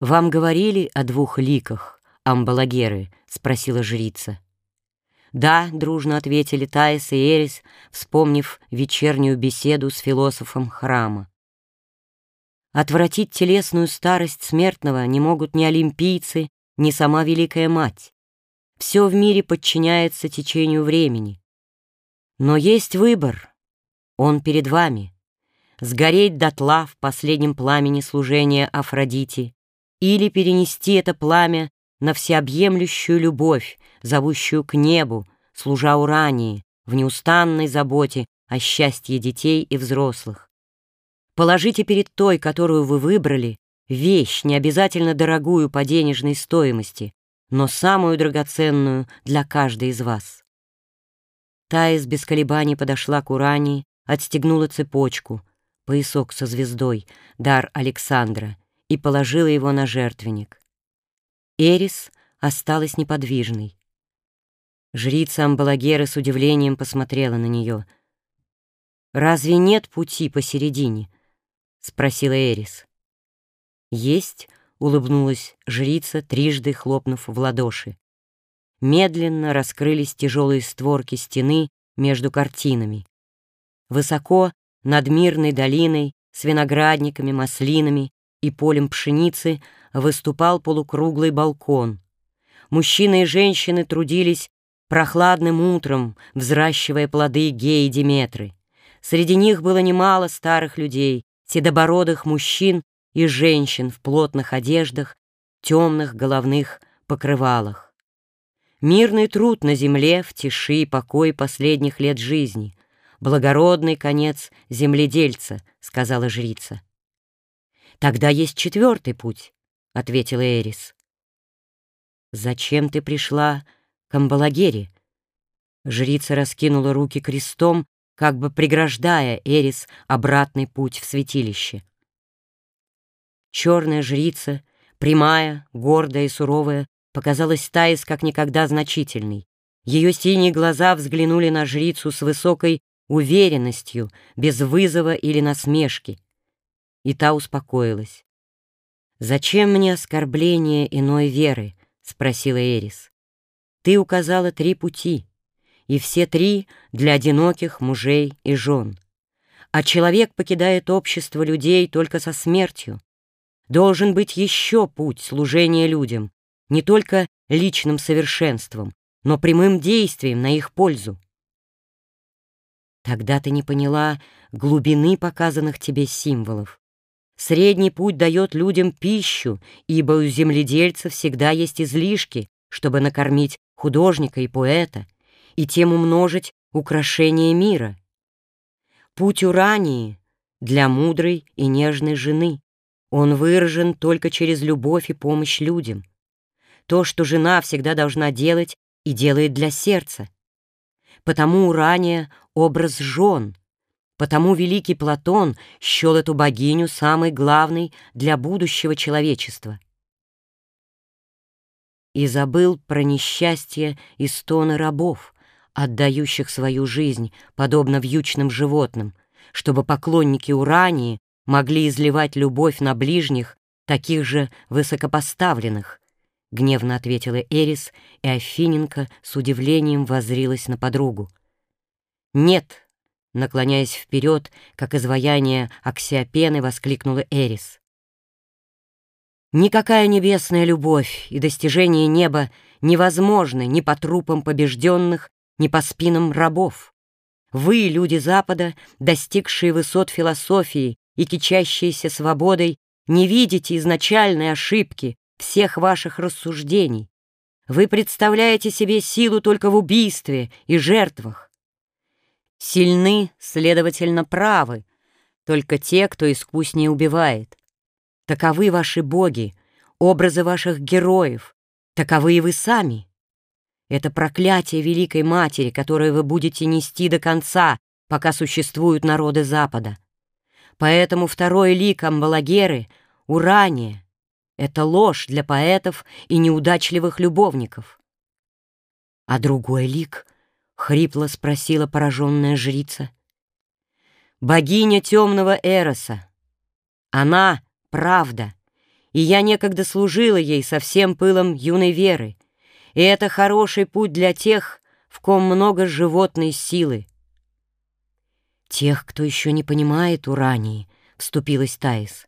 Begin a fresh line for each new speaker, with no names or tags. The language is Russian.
«Вам говорили о двух ликах, амбалагеры?» — спросила жрица. «Да», — дружно ответили Таис и Эрис, вспомнив вечернюю беседу с философом храма. Отвратить телесную старость смертного не могут ни олимпийцы, ни сама Великая Мать. Все в мире подчиняется течению времени. Но есть выбор. Он перед вами. Сгореть дотла в последнем пламени служения Афродите или перенести это пламя на всеобъемлющую любовь, зовущую к небу, служа Урании, в неустанной заботе о счастье детей и взрослых. Положите перед той, которую вы выбрали, вещь, не обязательно дорогую по денежной стоимости, но самую драгоценную для каждой из вас. Таис без колебаний подошла к Урании, отстегнула цепочку, поясок со звездой, дар Александра, и положила его на жертвенник. Эрис осталась неподвижной. Жрица Амбалагеры с удивлением посмотрела на нее. «Разве нет пути посередине?» — спросила Эрис. «Есть», — улыбнулась жрица, трижды хлопнув в ладоши. Медленно раскрылись тяжелые створки стены между картинами. Высоко, над мирной долиной, с виноградниками, маслинами и полем пшеницы выступал полукруглый балкон. Мужчины и женщины трудились прохладным утром, взращивая плоды геи Диметры. Среди них было немало старых людей, седобородых мужчин и женщин в плотных одеждах, темных головных покрывалах. Мирный труд на земле в тиши и покой последних лет жизни. Благородный конец земледельца, сказала жрица. «Тогда есть четвертый путь», — ответила Эрис. «Зачем ты пришла к Амбалагере?» Жрица раскинула руки крестом, как бы преграждая Эрис обратный путь в святилище. Черная жрица, прямая, гордая и суровая, показалась Таис как никогда значительной. Ее синие глаза взглянули на жрицу с высокой уверенностью, без вызова или насмешки и та успокоилась. «Зачем мне оскорбление иной веры?» — спросила Эрис. «Ты указала три пути, и все три для одиноких мужей и жен. А человек покидает общество людей только со смертью. Должен быть еще путь служения людям, не только личным совершенством, но прямым действием на их пользу. Тогда ты не поняла глубины показанных тебе символов. Средний путь дает людям пищу, ибо у земледельца всегда есть излишки, чтобы накормить художника и поэта, и тем умножить украшение мира. Путь Урании для мудрой и нежной жены. Он выражен только через любовь и помощь людям. То, что жена всегда должна делать и делает для сердца. Потому Урания — образ жен, Потому великий Платон счел эту богиню самой главной для будущего человечества. И забыл про несчастье и стоны рабов, отдающих свою жизнь, подобно вьючным животным, чтобы поклонники Урании могли изливать любовь на ближних, таких же высокопоставленных, — гневно ответила Эрис, и Афиненко с удивлением воззрилась на подругу. «Нет, Наклоняясь вперед, как изваяние Аксиопены, воскликнула Эрис. Никакая небесная любовь и достижение неба невозможны ни по трупам побежденных, ни по спинам рабов. Вы, люди Запада, достигшие высот философии и кичащиеся свободой, не видите изначальной ошибки всех ваших рассуждений. Вы представляете себе силу только в убийстве и жертвах. Сильны, следовательно, правы, только те, кто искуснее убивает. Таковы ваши боги, образы ваших героев, таковы и вы сами. Это проклятие Великой Матери, которое вы будете нести до конца, пока существуют народы Запада. Поэтому второй лик Амбалагеры — урание. Это ложь для поэтов и неудачливых любовников. А другой лик — Хрипло спросила пораженная жрица. Богиня темного Эроса. Она — правда, и я некогда служила ей со всем пылом юной веры, и это хороший путь для тех, в ком много животной силы. «Тех, кто еще не понимает Урании», — вступилась Таис.